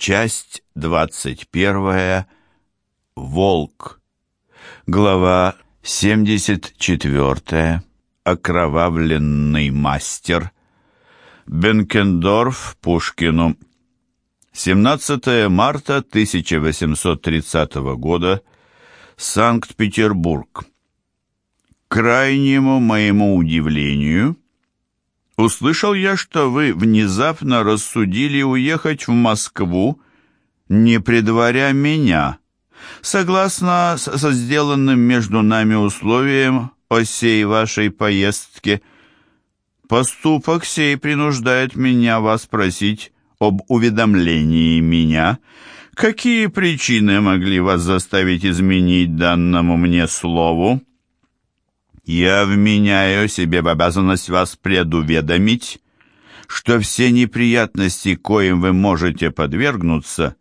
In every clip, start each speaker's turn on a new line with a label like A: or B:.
A: Часть двадцать первая. Волк. Глава семьдесят четвертая. Окровавленный мастер. Бенкендорф Пушкину. 17 марта 1830 года. Санкт-Петербург. К крайнему моему удивлению, услышал я, что вы внезапно рассудили уехать в Москву, не предваря меня, согласно со сделанным между нами условием о сей вашей поездке. Поступок сей принуждает меня вас просить об уведомлении меня, какие причины могли вас заставить изменить данному мне слову. Я вменяю себе в обязанность вас предуведомить, что все неприятности, коим вы можете подвергнуться,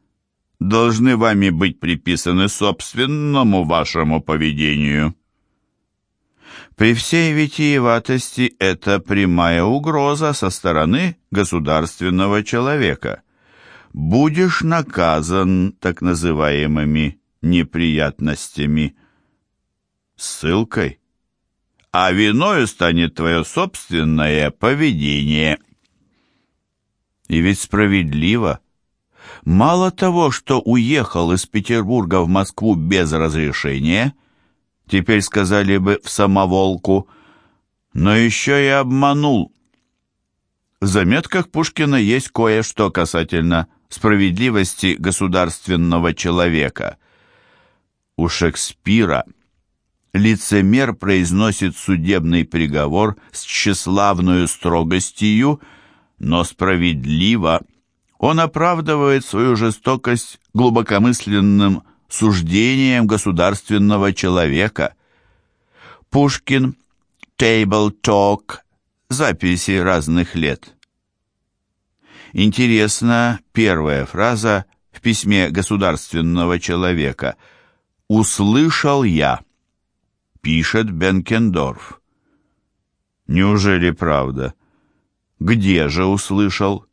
A: должны вами быть приписаны собственному вашему поведению. При всей витиеватости это прямая угроза со стороны государственного человека. Будешь наказан так называемыми неприятностями. Ссылкой. А виною станет твое собственное поведение. И ведь справедливо. Мало того, что уехал из Петербурга в Москву без разрешения – теперь сказали бы в самоволку, но еще и обманул. В заметках Пушкина есть кое-что касательно справедливости государственного человека. У Шекспира лицемер произносит судебный приговор с тщеславную строгостью, но справедливо он оправдывает свою жестокость глубокомысленным суждением государственного человека. Пушкин, Table Talk, записи разных лет. Интересна первая фраза в письме государственного человека «Услышал я», пишет Бенкендорф. Неужели правда? Где же услышал?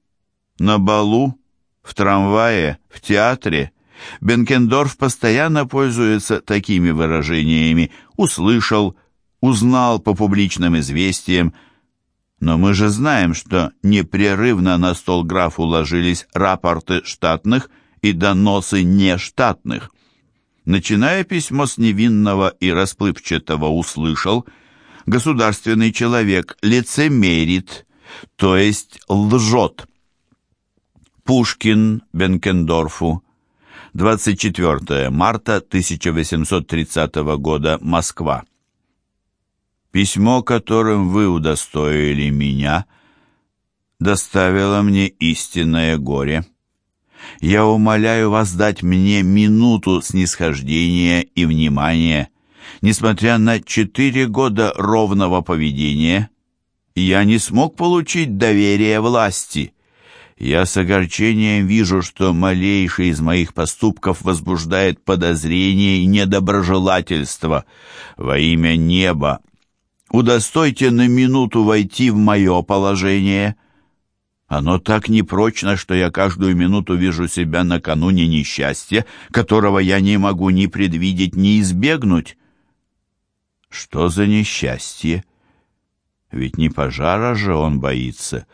A: На балу? В трамвае? В театре? Бенкендорф постоянно пользуется такими выражениями «услышал», «узнал по публичным известиям», но мы же знаем, что непрерывно на стол графу ложились рапорты штатных и доносы нештатных. Начиная письмо с невинного и расплывчатого «услышал», государственный человек лицемерит, то есть лжет. Пушкин Бенкендорфу 24 марта 1830 года, Москва. Письмо, которым вы удостоили меня, доставило мне истинное горе. Я умоляю вас дать мне минуту снисхождения и внимания. Несмотря на четыре года ровного поведения, я не смог получить доверие власти. Я с огорчением вижу, что малейший из моих поступков возбуждает подозрение и недоброжелательство. Во имя неба, удостойте на минуту войти в мое положение. Оно так непрочно, что я каждую минуту вижу себя накануне несчастья, которого я не могу ни предвидеть, ни избегнуть. Что за несчастье? Ведь не пожара же он боится.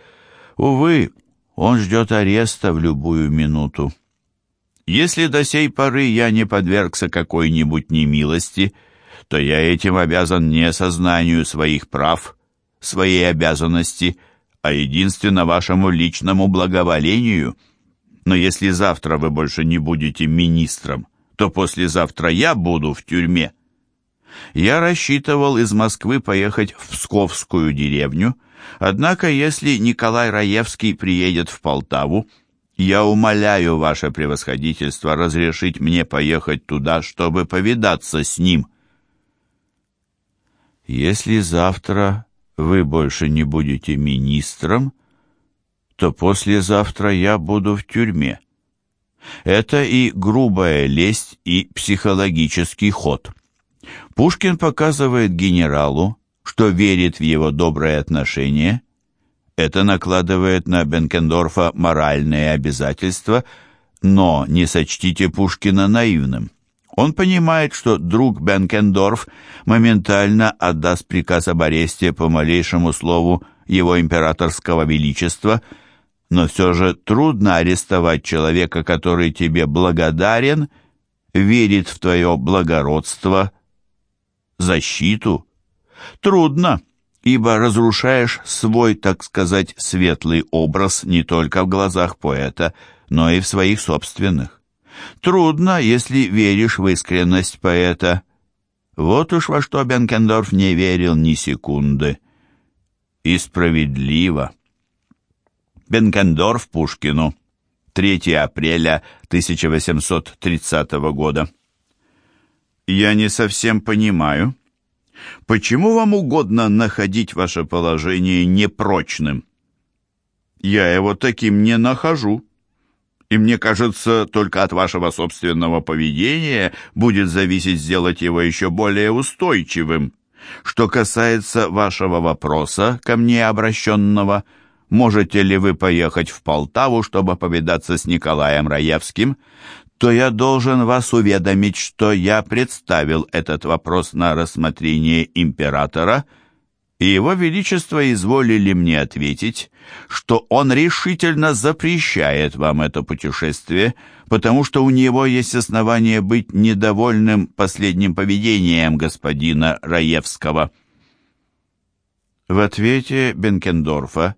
A: Увы, он ждет ареста в любую минуту. Если до сей поры я не подвергся какой-нибудь немилости, то я этим обязан не сознанию своих прав, своей обязанности, а единственно вашему личному благоволению. Но если завтра вы больше не будете министром, то послезавтра я буду в тюрьме. Я рассчитывал из Москвы поехать в Псковскую деревню, Однако, если Николай Раевский приедет в Полтаву, я умоляю ваше превосходительство разрешить мне поехать туда, чтобы повидаться с ним. Если завтра вы больше не будете министром, то послезавтра я буду в тюрьме. Это и грубая лесть, и психологический ход. Пушкин показывает генералу, что верит в его доброе отношение. Это накладывает на Бенкендорфа моральные обязательства, Но не сочтите Пушкина наивным. Он понимает, что друг Бенкендорф моментально отдаст приказ об аресте по малейшему слову его императорского величества, но все же трудно арестовать человека, который тебе благодарен, верит в твое благородство, защиту. Трудно, ибо разрушаешь свой, так сказать, светлый образ не только в глазах поэта, но и в своих собственных. Трудно, если веришь в искренность поэта. Вот уж во что Бенкендорф не верил ни секунды. И справедливо. Бенкендорф Пушкину. 3 апреля 1830 года. Я не совсем понимаю, почему вам угодно находить ваше положение непрочным? Я его таким не нахожу. И мне кажется, только от вашего собственного поведения будет зависеть сделать его еще более устойчивым. Что касается вашего вопроса, ко мне обращенного, можете ли вы поехать в Полтаву, чтобы повидаться с Николаем Раевским, то я должен вас уведомить, что я представил этот вопрос на рассмотрение императора – и его величество изволили мне ответить, что он решительно запрещает вам это путешествие, потому что у него есть основания быть недовольным последним поведением господина Раевского. В ответе Бенкендорфа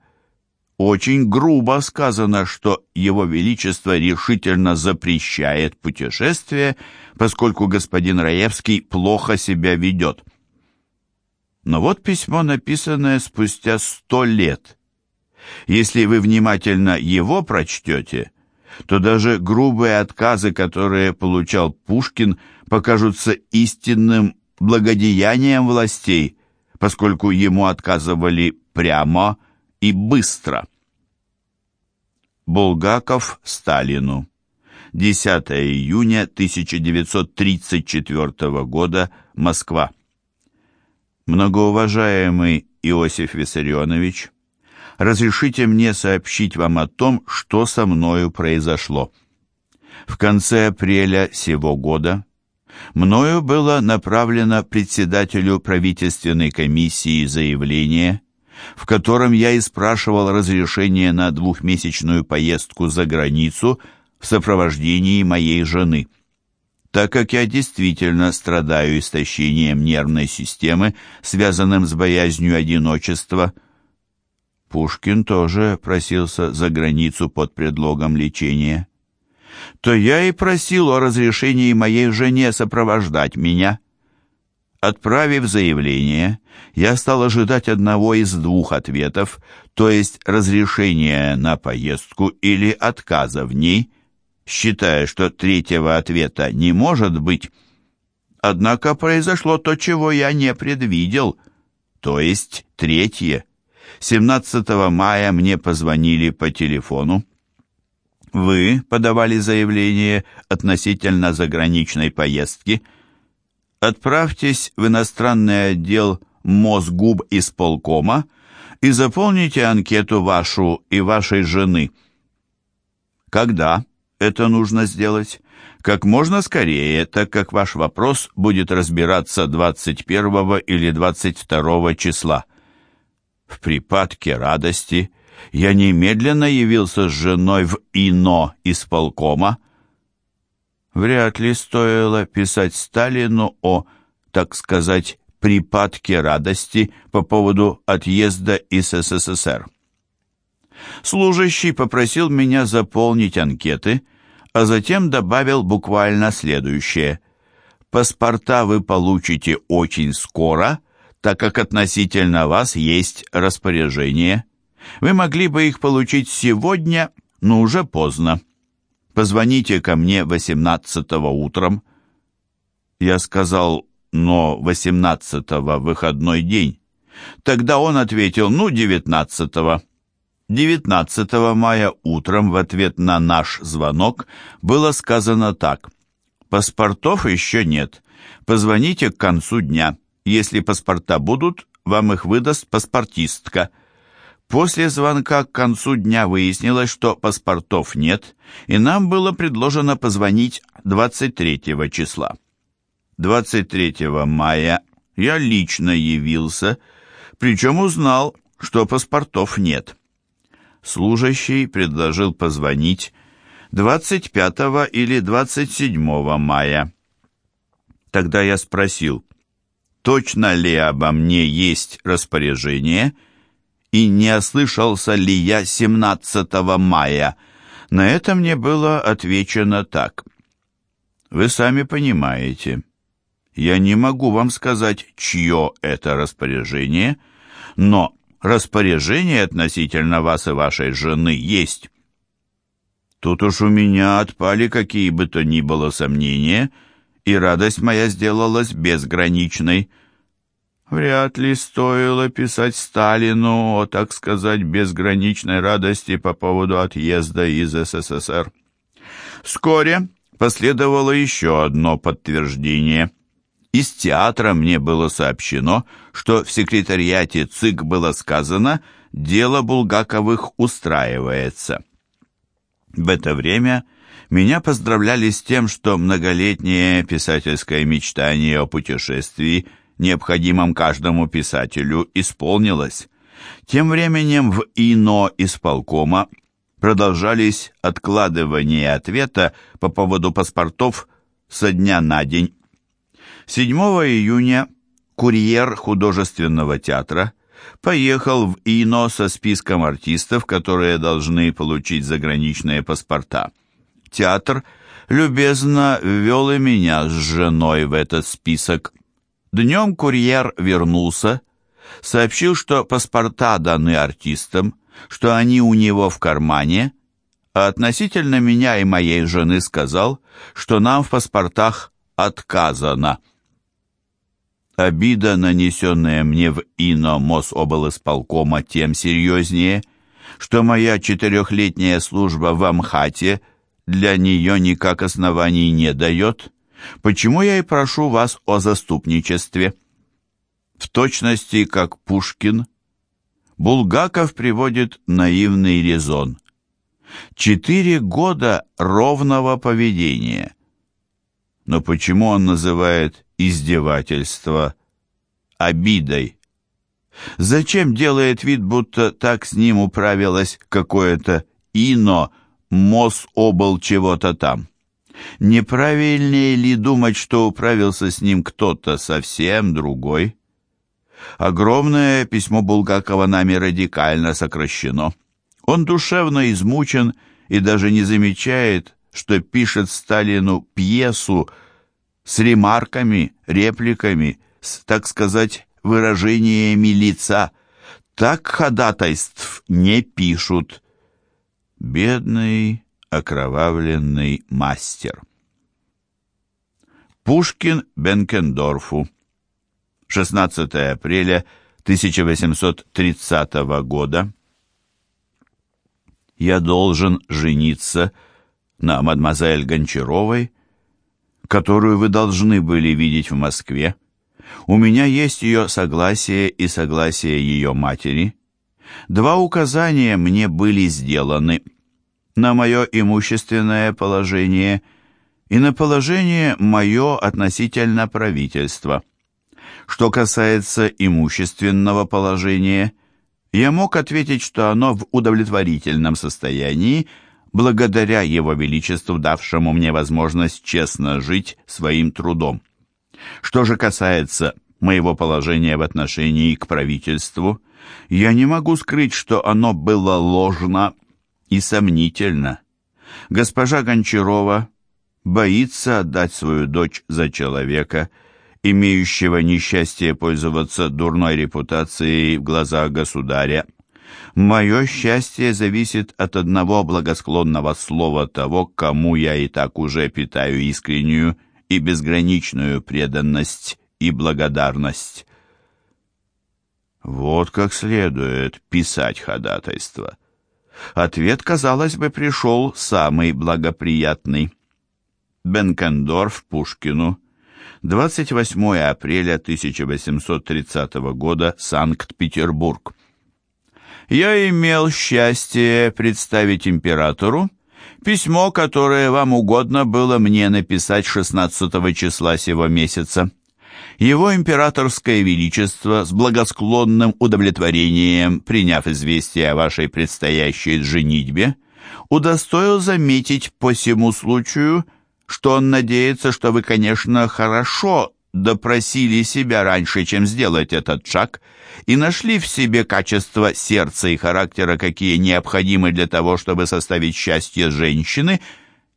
A: очень грубо сказано, что его величество решительно запрещает путешествие, поскольку господин Раевский плохо себя ведет. Но вот письмо, написанное спустя сто лет. Если вы внимательно его прочтете, то даже грубые отказы, которые получал Пушкин, покажутся истинным благодеянием властей, поскольку ему отказывали прямо и быстро. Булгаков Сталину. 10 июня 1934 года, Москва. Многоуважаемый Иосиф Виссарионович, разрешите мне сообщить вам о том, что со мною произошло. В конце апреля сего года мною было направлено председателю правительственной комиссии заявление, в котором я и спрашивал разрешение на двухмесячную поездку за границу в сопровождении моей жены – так как я действительно страдаю истощением нервной системы, связанным с боязнью одиночества. Пушкин тоже просился за границу под предлогом лечения. То я и просил о разрешении моей жене сопровождать меня. Отправив заявление, я стал ожидать одного из двух ответов, то есть разрешения на поездку или отказа в ней, считая, что третьего ответа не может быть. Однако произошло то, чего я не предвидел, то есть третье. 17 мая мне позвонили по телефону. Вы подавали заявление относительно заграничной поездки. Отправьтесь в иностранный отдел Мосгуб исполкома и заполните анкету вашу и вашей жены. Когда? Это нужно сделать как можно скорее, так как ваш вопрос будет разбираться 21 или 22 числа. В припадке радости я немедленно явился с женой в ИНО исполкома. Вряд ли стоило писать Сталину о, так сказать, припадке радости по поводу отъезда из СССР. Служащий попросил меня заполнить анкеты, а затем добавил буквально следующее. «Паспорта вы получите очень скоро, так как относительно вас есть распоряжение. Вы могли бы их получить сегодня, но уже поздно. Позвоните ко мне 18 утром». Я сказал, но 18-го выходной день. Тогда он ответил, ну, 19-го. 19 мая утром в ответ на наш звонок было сказано так. «Паспортов еще нет. Позвоните к концу дня. Если паспорта будут, вам их выдаст паспортистка». После звонка к концу дня выяснилось, что паспортов нет, и нам было предложено позвонить 23 числа. 23 мая я лично явился, причем узнал, что паспортов нет. Служащий предложил позвонить 25 или 27 мая. Тогда я спросил, точно ли обо мне есть распоряжение, и не ослышался ли я 17 мая. На это мне было отвечено так. Вы сами понимаете, я не могу вам сказать, чье это распоряжение, но распоряжение относительно вас и вашей жены есть. Тут уж у меня отпали какие бы то ни было сомнения, и радость моя сделалась безграничной. Вряд ли стоило писать Сталину о, так сказать, безграничной радости по поводу отъезда из СССР. Вскоре последовало еще одно подтверждение – из театра мне было сообщено, что в секретариате ЦИК было сказано «дело Булгаковых устраивается». В это время меня поздравляли с тем, что многолетнее писательское мечтание о путешествии, необходимом каждому писателю, исполнилось. Тем временем в ИНО исполкома продолжались откладывания ответа по поводу паспортов со дня на день. 7 июня курьер художественного театра поехал в ИНО со списком артистов, которые должны получить заграничные паспорта. Театр любезно ввел и меня с женой в этот список. Днем курьер вернулся, сообщил, что паспорта даны артистам, что они у него в кармане, а относительно меня и моей жены сказал, что нам в паспортах отказано. Обида, нанесенная мне в ИНО Мособлсполкома, тем серьезнее, что моя четырехлетняя служба в Амхате для нее никак оснований не дает, почему я и прошу вас о заступничестве. В точности, как Пушкин, Булгаков приводит наивный резон. Четыре года ровного поведения. Но почему он называет издевательство обидой. Зачем делает вид, будто так с ним управилось какое-то ино, Мособл чего-то там? Неправильнее ли думать, что управился с ним кто-то совсем другой? Огромное письмо Булгакова нами радикально сокращено. Он душевно измучен и даже не замечает, что пишет Сталину пьесу, с ремарками, репликами, с, так сказать, выражениями лица. Так ходатайств не пишут. Бедный окровавленный мастер. Пушкин Бенкендорфу. 16 апреля 1830 года. Я должен жениться на мадемуазель Гончаровой, которую вы должны были видеть в Москве. У меня есть ее согласие и согласие ее матери. Два указания мне были сделаны на мое имущественное положение и на положение мое относительно правительства. Что касается имущественного положения, я мог ответить, что оно в удовлетворительном состоянии, благодаря Его Величеству, давшему мне возможность честно жить своим трудом. Что же касается моего положения в отношении к правительству, я не могу скрыть, что оно было ложно и сомнительно. Госпожа Гончарова боится отдать свою дочь за человека, имеющего несчастье пользоваться дурной репутацией в глазах государя, Мое счастье зависит от одного благосклонного слова того, кому я и так уже питаю искреннюю и безграничную преданность и благодарность. Вот как следует писать ходатайство. Ответ, казалось бы, пришел самый благоприятный. Бенкендорф Пушкину, 28 апреля 1830 года, Санкт-Петербург. Я имел счастье представить императору письмо, которое вам угодно было мне написать 16 числа сего месяца. Его императорское величество с благосклонным удовлетворением, приняв известие о вашей предстоящей женитьбе, удостоил заметить по всему случаю, что он надеется, что вы, конечно, хорошо допросили себя раньше, чем сделать этот шаг, и нашли в себе качества сердца и характера, какие необходимы для того, чтобы составить счастье женщины,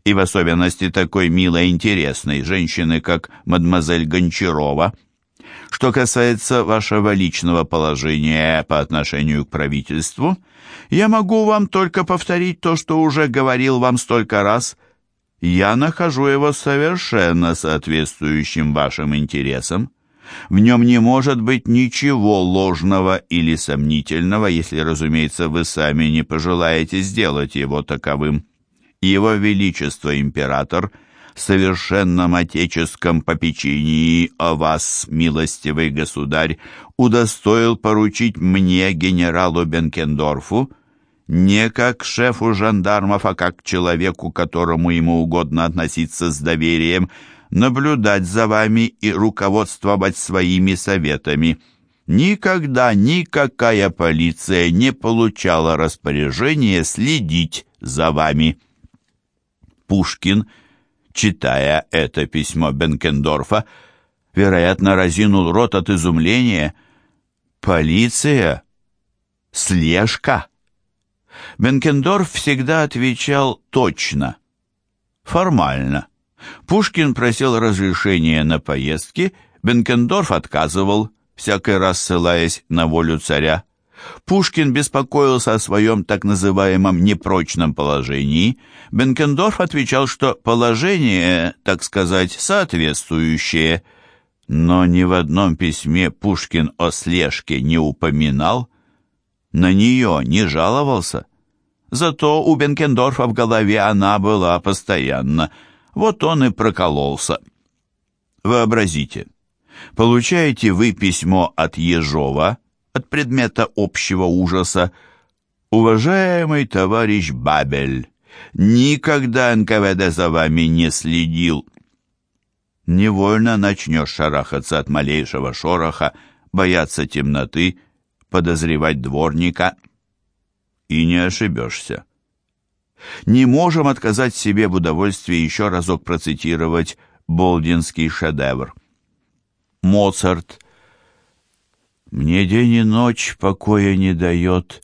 A: и в особенности такой милой и интересной женщины, как мадемуазель Гончарова. Что касается вашего личного положения по отношению к правительству, я могу вам только повторить то, что уже говорил вам столько раз – я нахожу его совершенно соответствующим вашим интересам. В нем не может быть ничего ложного или сомнительного, если, разумеется, вы сами не пожелаете сделать его таковым. Его Величество Император в совершенном отеческом попечении о вас, милостивый государь, удостоил поручить мне, генералу Бенкендорфу, не как шефу жандармов, а как человеку, которому ему угодно относиться с доверием, наблюдать за вами и руководствовать своими советами. Никогда никакая полиция не получала распоряжения следить за вами. Пушкин, читая это письмо Бенкендорфа, вероятно, разинул рот от изумления. «Полиция? Слежка?» Бенкендорф всегда отвечал точно, формально. Пушкин просил разрешения на поездки, Бенкендорф отказывал, всякий раз ссылаясь на волю царя. Пушкин беспокоился о своем так называемом непрочном положении. Бенкендорф отвечал, что положение, так сказать, соответствующее. Но ни в одном письме Пушкин о слежке не упоминал, на нее не жаловался. Зато у Бенкендорфа в голове она была постоянно. Вот он и прокололся. Вообразите, получаете вы письмо от Ежова, от предмета общего ужаса. «Уважаемый товарищ Бабель, никогда НКВД за вами не следил». Невольно начнешь шарахаться от малейшего шороха, бояться темноты, подозревать дворника — и не ошибешься. Не можем отказать себе в удовольствии еще разок процитировать болдинский шедевр. Моцарт. «Мне день и ночь покоя не дает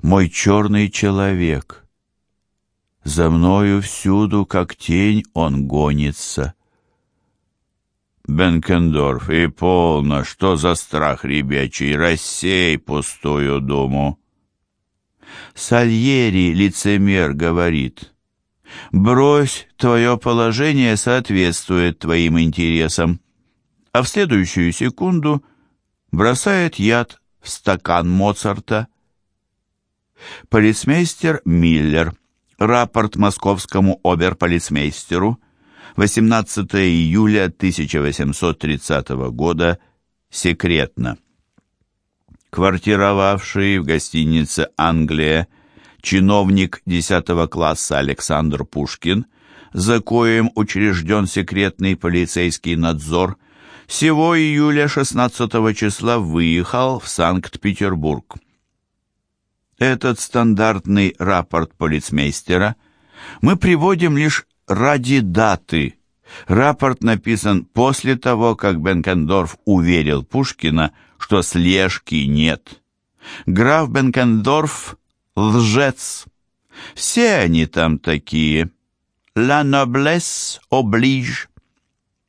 A: мой черный человек. За мною всюду, как тень, он гонится». Бенкендорф, и полно, что за страх ребячий, рассей пустую думу. Сальери, лицемер, говорит, «Брось, твое положение соответствует твоим интересам», а в следующую секунду бросает яд в стакан Моцарта. Полицмейстер Миллер. Рапорт московскому оберполицмейстеру. 18 июля 1830 года. Секретно квартировавший в гостинице «Англия», чиновник 10 класса Александр Пушкин, за коем учрежден секретный полицейский надзор, всего июля 16 числа выехал в Санкт-Петербург. Этот стандартный рапорт полицмейстера мы приводим лишь ради даты. Рапорт написан после того, как Бенкендорф уверил Пушкина, что слежки нет. Граф Бенкендорф — лжец. Все они там такие. «La noblesse oblige».